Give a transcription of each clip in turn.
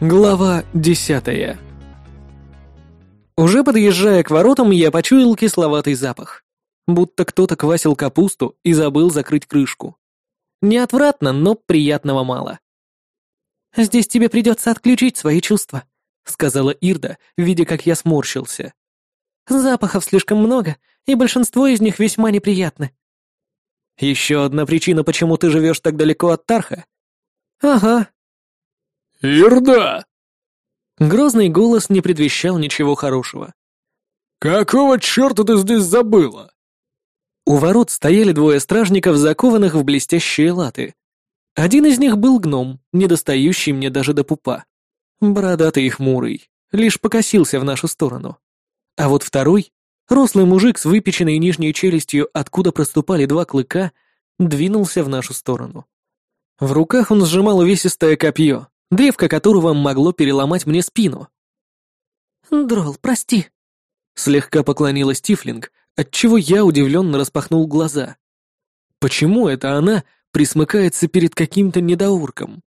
Глава десятая. Уже подъезжая к воротам, я почуял кисловатый запах. Будто кто-то квасил капусту и забыл закрыть крышку. Неотвратно, но приятного мало. «Здесь тебе придется отключить свои чувства», — сказала Ирда, видя, как я сморщился. «Запахов слишком много, и большинство из них весьма неприятны». «Еще одна причина, почему ты живешь так далеко от Тарха?» «Ага, «Ирда!» Грозный голос не предвещал ничего хорошего. «Какого черта ты здесь забыла?» У ворот стояли двое стражников, закованных в блестящие латы. Один из них был гном, недостающий мне даже до пупа. Бородатый и хмурый, лишь покосился в нашу сторону. А вот второй, рослый мужик с выпеченной нижней челюстью, откуда проступали два клыка, двинулся в нашу сторону. В руках он сжимал увесистое копье, древко которого могло переломать мне спину. «Дрол, прости», — слегка поклонилась Тифлинг, отчего я удивленно распахнул глаза. Почему это она присмыкается перед каким-то недоурком?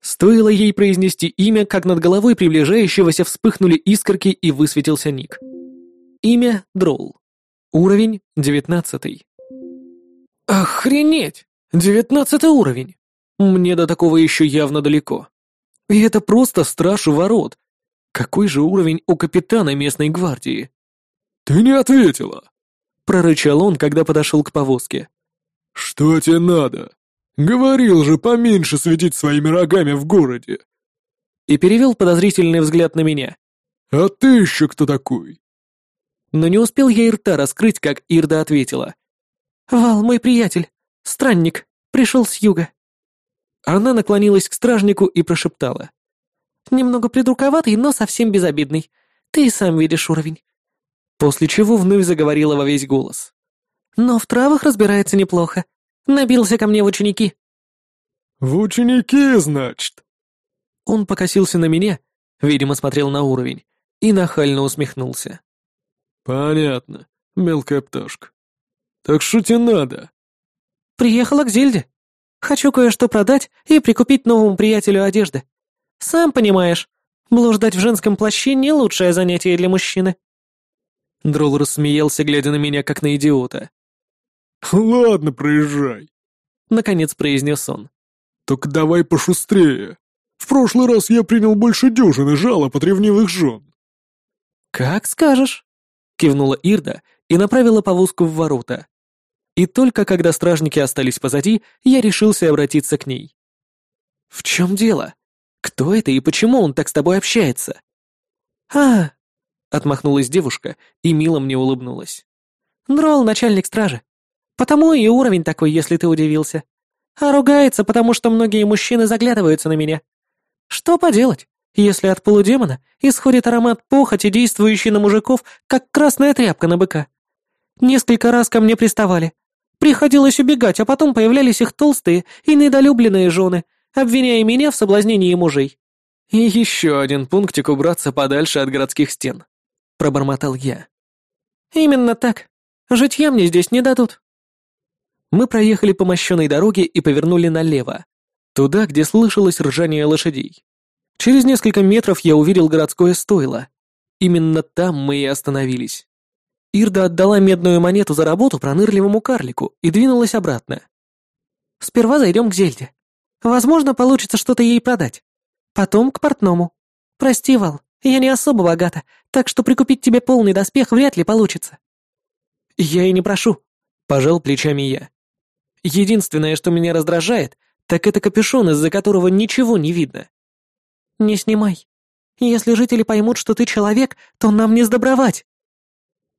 Стоило ей произнести имя, как над головой приближающегося вспыхнули искорки и высветился ник. Имя Дрол. Уровень девятнадцатый. Охренеть! Девятнадцатый уровень! Мне до такого еще явно далеко. И это просто страж у ворот. Какой же уровень у капитана местной гвардии? «Ты не ответила!» — прорычал он, когда подошел к повозке. «Что тебе надо? Говорил же поменьше светить своими рогами в городе!» И перевел подозрительный взгляд на меня. «А ты еще кто такой?» Но не успел я и рта раскрыть, как Ирда ответила. «Вал, мой приятель, странник, пришел с юга». Она наклонилась к стражнику и прошептала. «Немного придурковатый, но совсем безобидный. Ты и сам видишь уровень». После чего вновь заговорила во весь голос. «Но в травах разбирается неплохо. Набился ко мне в ученики». «В ученики, значит?» Он покосился на меня, видимо, смотрел на уровень, и нахально усмехнулся. «Понятно, мелкая пташка. Так что тебе надо?» «Приехала к Зельде», Хочу кое-что продать и прикупить новому приятелю одежды. Сам понимаешь, блуждать в женском плаще не лучшее занятие для мужчины». Дрол рассмеялся, глядя на меня, как на идиота. «Ладно, проезжай», — наконец произнес он. «Только давай пошустрее. В прошлый раз я принял больше дюжины жалоб от ревнивых жен». «Как скажешь», — кивнула Ирда и направила повозку в ворота. И только когда стражники остались позади, я решился обратиться к ней. «В чем дело? Кто это и почему он так с тобой общается?» «А!» — отмахнулась девушка и мило мне улыбнулась. «Дрол — начальник стражи. Потому и уровень такой, если ты удивился. А ругается, потому что многие мужчины заглядываются на меня. Что поделать, если от полудемона исходит аромат похоти, действующий на мужиков, как красная тряпка на быка? Несколько раз ко мне приставали, Приходилось убегать, а потом появлялись их толстые и недолюбленные жены, обвиняя меня в соблазнении мужей. И еще один пунктик убраться подальше от городских стен, пробормотал я. Именно так. Житья мне здесь не дадут. Мы проехали по мощенной дороге и повернули налево, туда, где слышалось ржание лошадей. Через несколько метров я увидел городское стойло. Именно там мы и остановились. Ирда отдала медную монету за работу пронырливому карлику и двинулась обратно. «Сперва зайдем к Зельде. Возможно, получится что-то ей продать. Потом к портному. Прости, Вал, я не особо богата, так что прикупить тебе полный доспех вряд ли получится». «Я и не прошу», — пожал плечами я. «Единственное, что меня раздражает, так это капюшон, из-за которого ничего не видно». «Не снимай. Если жители поймут, что ты человек, то нам не сдобровать».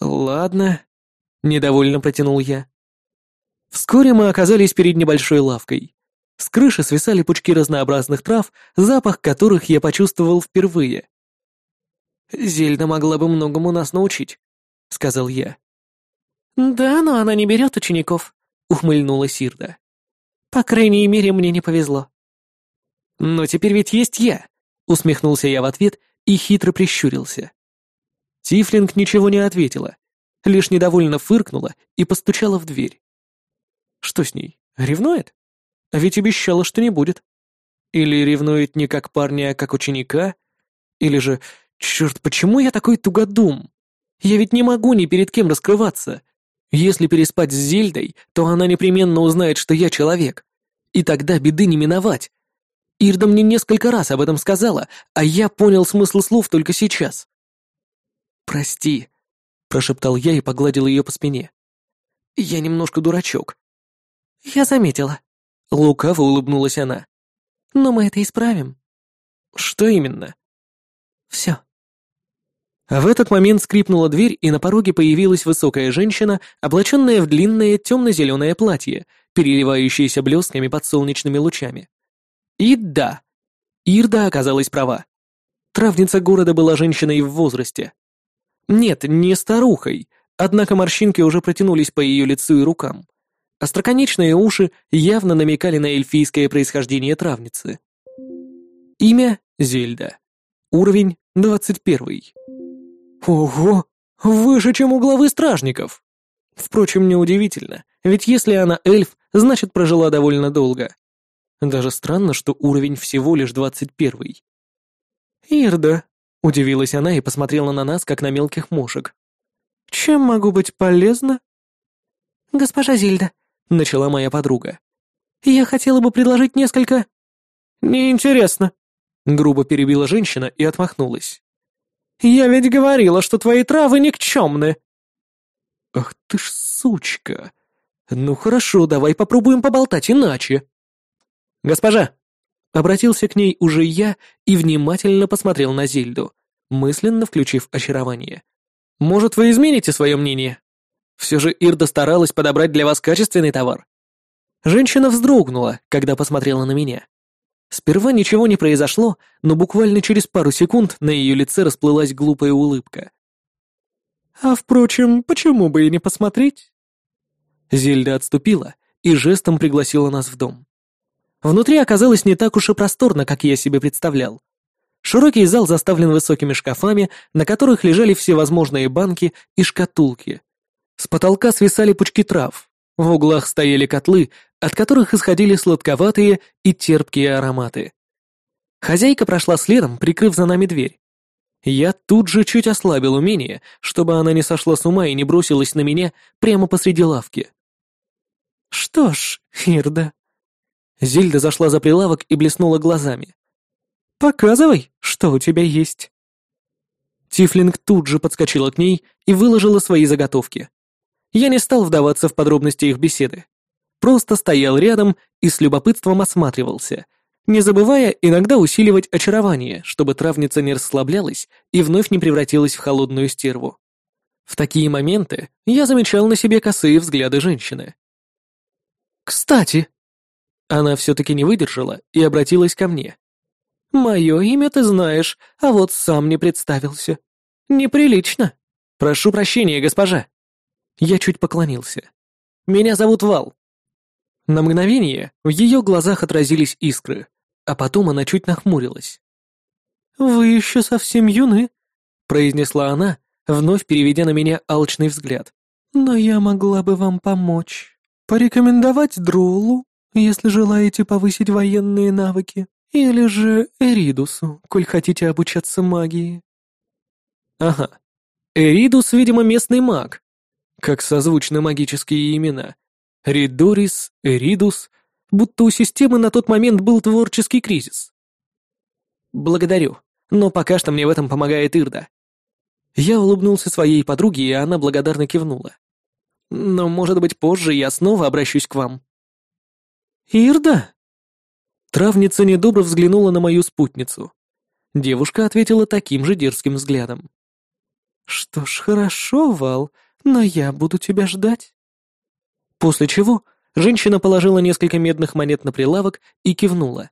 «Ладно», — недовольно протянул я. Вскоре мы оказались перед небольшой лавкой. С крыши свисали пучки разнообразных трав, запах которых я почувствовал впервые. «Зельда могла бы многому нас научить», — сказал я. «Да, но она не берет учеников», — ухмыльнулась Сирда. «По крайней мере, мне не повезло». «Но теперь ведь есть я», — усмехнулся я в ответ и хитро прищурился. Тифлинг ничего не ответила, лишь недовольно фыркнула и постучала в дверь. Что с ней, ревнует? А ведь обещала, что не будет. Или ревнует не как парня, а как ученика? Или же, черт, почему я такой тугодум? Я ведь не могу ни перед кем раскрываться. Если переспать с Зельдой, то она непременно узнает, что я человек. И тогда беды не миновать. Ирда мне несколько раз об этом сказала, а я понял смысл слов только сейчас. «Прости», — прошептал я и погладил ее по спине. «Я немножко дурачок». «Я заметила», — лукаво улыбнулась она. «Но мы это исправим». «Что именно?» «Все». А в этот момент скрипнула дверь, и на пороге появилась высокая женщина, облаченная в длинное темно-зеленое платье, переливающееся блесками под солнечными лучами. И да, Ирда оказалась права. Травница города была женщиной в возрасте. Нет, не старухой, однако морщинки уже протянулись по ее лицу и рукам. Остроконечные уши явно намекали на эльфийское происхождение травницы. Имя — Зельда. Уровень — двадцать первый. Ого! Выше, чем у главы стражников! Впрочем, неудивительно, ведь если она эльф, значит прожила довольно долго. Даже странно, что уровень всего лишь двадцать первый. «Ирда», — удивилась она и посмотрела на нас, как на мелких мошек. «Чем могу быть полезна?» «Госпожа Зильда», — начала моя подруга. «Я хотела бы предложить несколько...» «Неинтересно», — грубо перебила женщина и отмахнулась. «Я ведь говорила, что твои травы никчемны!» «Ах ты ж сучка! Ну хорошо, давай попробуем поболтать иначе!» «Госпожа!» Обратился к ней уже я и внимательно посмотрел на Зельду, мысленно включив очарование. «Может, вы измените свое мнение? Все же Ирда старалась подобрать для вас качественный товар». Женщина вздрогнула, когда посмотрела на меня. Сперва ничего не произошло, но буквально через пару секунд на ее лице расплылась глупая улыбка. «А впрочем, почему бы и не посмотреть?» Зельда отступила и жестом пригласила нас в дом. Внутри оказалось не так уж и просторно, как я себе представлял. Широкий зал заставлен высокими шкафами, на которых лежали всевозможные банки и шкатулки. С потолка свисали пучки трав. В углах стояли котлы, от которых исходили сладковатые и терпкие ароматы. Хозяйка прошла следом, прикрыв за нами дверь. Я тут же чуть ослабил умение, чтобы она не сошла с ума и не бросилась на меня прямо посреди лавки. «Что ж, Ирда, Зильда зашла за прилавок и блеснула глазами. «Показывай, что у тебя есть». Тифлинг тут же подскочила к ней и выложила свои заготовки. Я не стал вдаваться в подробности их беседы. Просто стоял рядом и с любопытством осматривался, не забывая иногда усиливать очарование, чтобы травница не расслаблялась и вновь не превратилась в холодную стерву. В такие моменты я замечал на себе косые взгляды женщины. «Кстати», она все-таки не выдержала и обратилась ко мне. «Мое имя ты знаешь, а вот сам не представился. Неприлично. Прошу прощения, госпожа». Я чуть поклонился. «Меня зовут Вал». На мгновение в ее глазах отразились искры, а потом она чуть нахмурилась. «Вы еще совсем юны», — произнесла она, вновь переведя на меня алчный взгляд. «Но я могла бы вам помочь. Порекомендовать Друлу если желаете повысить военные навыки, или же Эридусу, коль хотите обучаться магии». «Ага. Эридус, видимо, местный маг. Как созвучны магические имена. Ридорис, Эридус, будто у системы на тот момент был творческий кризис. «Благодарю, но пока что мне в этом помогает Ирда». Я улыбнулся своей подруге, и она благодарно кивнула. «Но, может быть, позже я снова обращусь к вам». «Ирда?» Травница недобро взглянула на мою спутницу. Девушка ответила таким же дерзким взглядом. «Что ж, хорошо, Вал, но я буду тебя ждать». После чего женщина положила несколько медных монет на прилавок и кивнула.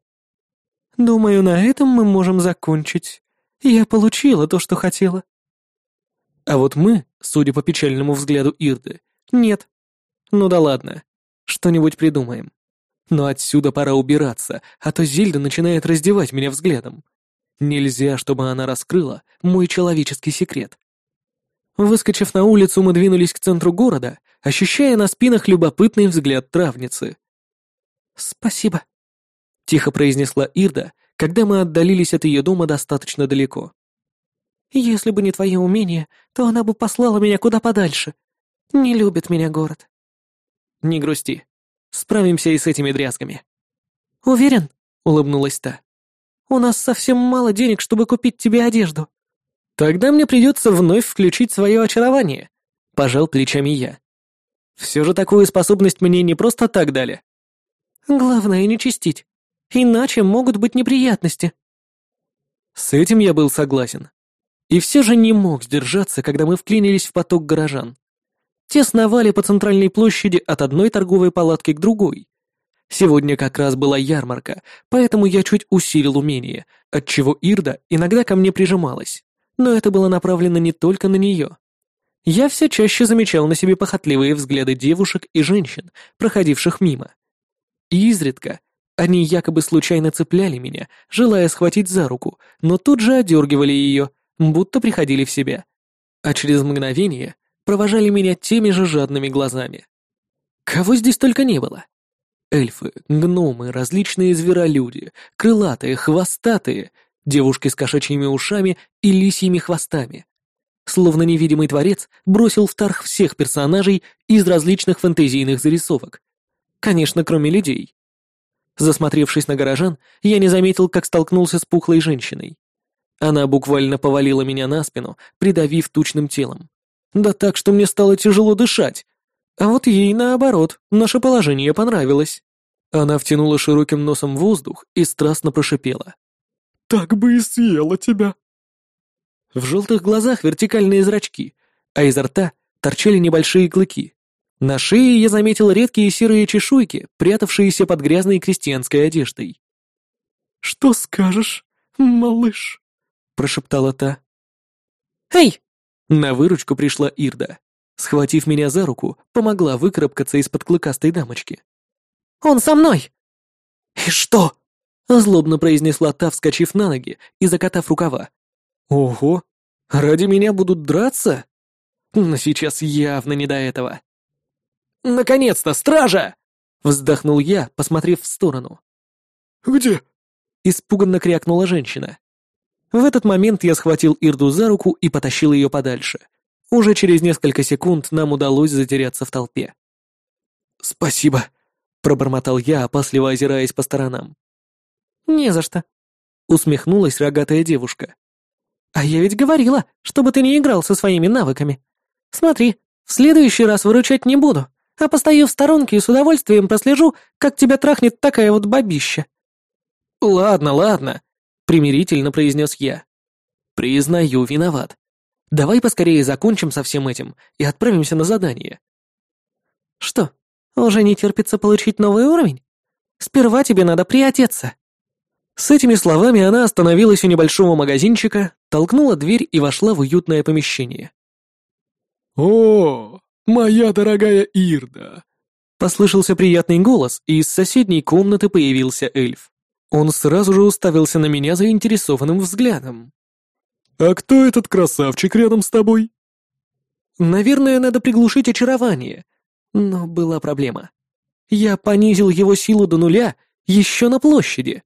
«Думаю, на этом мы можем закончить. Я получила то, что хотела». А вот мы, судя по печальному взгляду Ирды, нет. Ну да ладно, что-нибудь придумаем. Но отсюда пора убираться, а то Зельда начинает раздевать меня взглядом. Нельзя, чтобы она раскрыла мой человеческий секрет. Выскочив на улицу, мы двинулись к центру города, ощущая на спинах любопытный взгляд травницы. «Спасибо». — тихо произнесла Ирда, когда мы отдалились от ее дома достаточно далеко. «Если бы не твое умение, то она бы послала меня куда подальше. Не любит меня город». «Не грусти. Справимся и с этими дрязгами». «Уверен?» — улыбнулась та. «У нас совсем мало денег, чтобы купить тебе одежду». «Тогда мне придется вновь включить свое очарование», — пожал плечами я. «Все же такую способность мне не просто так дали». «Главное не чистить, иначе могут быть неприятности». С этим я был согласен. И все же не мог сдержаться, когда мы вклинились в поток горожан. Те сновали по центральной площади от одной торговой палатки к другой. Сегодня как раз была ярмарка, поэтому я чуть усилил умение, отчего Ирда иногда ко мне прижималась но это было направлено не только на нее. Я все чаще замечал на себе похотливые взгляды девушек и женщин, проходивших мимо. И изредка они якобы случайно цепляли меня, желая схватить за руку, но тут же одергивали ее, будто приходили в себя. А через мгновение провожали меня теми же жадными глазами. Кого здесь только не было. Эльфы, гномы, различные зверолюди, крылатые, хвостатые, девушки с кошачьими ушами и лисьими хвостами. Словно невидимый творец бросил в тарх всех персонажей из различных фэнтезийных зарисовок. Конечно, кроме людей. Засмотревшись на горожан, я не заметил, как столкнулся с пухлой женщиной. Она буквально повалила меня на спину, придавив тучным телом. Да так, что мне стало тяжело дышать. А вот ей, наоборот, наше положение понравилось. Она втянула широким носом воздух и страстно прошипела так бы и съела тебя». В желтых глазах вертикальные зрачки, а изо рта торчали небольшие клыки. На шее я заметил редкие серые чешуйки, прятавшиеся под грязной крестьянской одеждой. «Что скажешь, малыш?» — прошептала та. «Эй!» — на выручку пришла Ирда. Схватив меня за руку, помогла выкарабкаться из-под клыкастой дамочки. «Он со мной!» «И что?» Злобно произнесла та, вскочив на ноги и закатав рукава. «Ого! Ради меня будут драться? Но сейчас явно не до этого». «Наконец-то, стража!» — вздохнул я, посмотрев в сторону. «Где?» — испуганно крякнула женщина. В этот момент я схватил Ирду за руку и потащил ее подальше. Уже через несколько секунд нам удалось затеряться в толпе. «Спасибо», — пробормотал я, опасливо озираясь по сторонам. «Не за что», — усмехнулась рогатая девушка. «А я ведь говорила, чтобы ты не играл со своими навыками. Смотри, в следующий раз выручать не буду, а постою в сторонке и с удовольствием прослежу, как тебя трахнет такая вот бабища». «Ладно, ладно», — примирительно произнес я. «Признаю, виноват. Давай поскорее закончим со всем этим и отправимся на задание». «Что, уже не терпится получить новый уровень? Сперва тебе надо приотеться». С этими словами она остановилась у небольшого магазинчика, толкнула дверь и вошла в уютное помещение. «О, моя дорогая Ирда!» Послышался приятный голос, и из соседней комнаты появился эльф. Он сразу же уставился на меня заинтересованным взглядом. «А кто этот красавчик рядом с тобой?» «Наверное, надо приглушить очарование. Но была проблема. Я понизил его силу до нуля еще на площади.